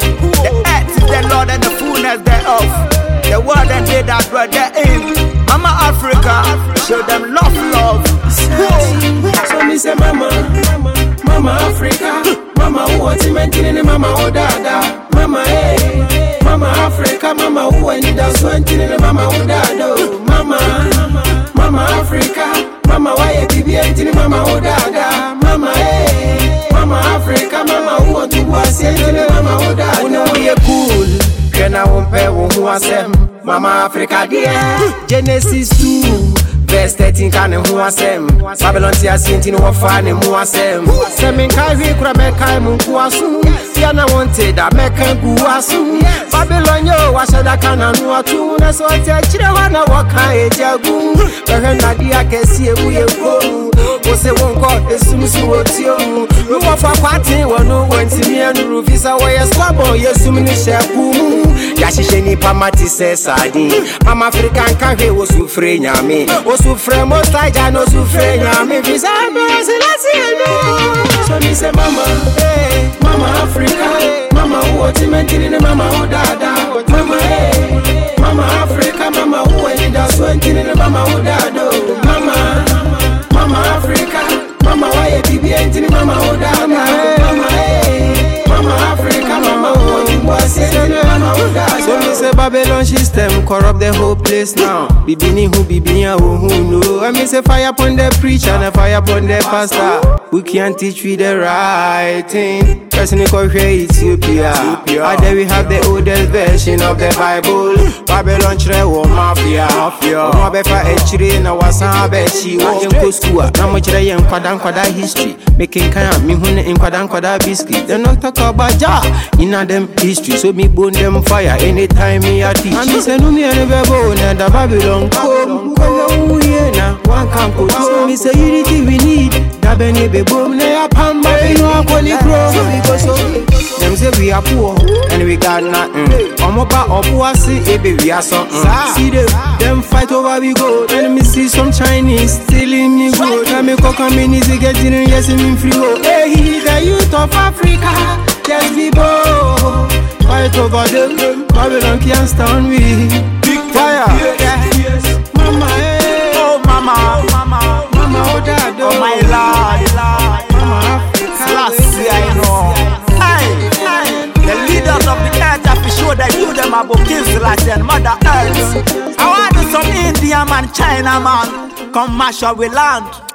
The earth is the Lord and the fullness thereof. The world and they that dwell therein. Mama Africa, show them love, love. So me say mama, mama Africa, mama who wants mentally, mama oh dada, ho asɛm mama africa deɛ genesis 2 verse 13 ka ne ho asɛm babylon te aseɛ nti ne wɔfa ne mu asɛm sɛ menkae hwee kora mɛkae mo nkoa so fia na wonte da mɛka gu aso babylon yɛ o wahyɛ da ka nano ato na sɛ ɔte akyirɛ hɔ na wɔka ɛgya gu bɛhwɛ nade akɛseɛ mu yɛ kurom wo se wonkɔ ɛsum so wɔ tio mu ne wɔfa kwaten wɔ no wɔntimi anuru fi sɛ wɔyɛ squabɔ yɛsum ne hyɛ po mu yɛahyehyɛ nnipa ma te sɛ sade mama afrika nka hwee wo sufrɛ nyame wo sufrɛ mostaja na osufrɛ nyame fi sɛ bɛrɛselaseɛ no so me sɛ mama hey, mama afrika mama wowɔ timentini ne mama wo dada. Mama hey, babylon system corrupt the whole place now. Bibini who bibini who know? I me say fire upon the preacher and fire upon the pastor who can't teach we the right thing person called Ethiopia and then we have the oldest version of the Bible. Babylon chere wo mafia. Omo befa echire na wasan abechi wo yenko school. A, na mo chere yen kwada kwada history. Making kan me hu ne kwada kwada biscuit. Dem not talk about Jah in them history. So me burn them fire anytime me a teach. And me say no me any bebo na da Babylon. Come come we na can go so me say oh. unity we da be boom na ya pamba we no akoli grow so we go so. Them say we are poor and we got nothing. Omo pa opo ase ebe we are something. See them them fight over we go. And me see some chinese stealing me gold na me me knees get in yes me free go. Hey the youth of africa. Yes we bold fight over them. Babylon can't stand we. Big fire. mama about kings like and Mother Earth. I want some Indian man, China man, come mash up with land.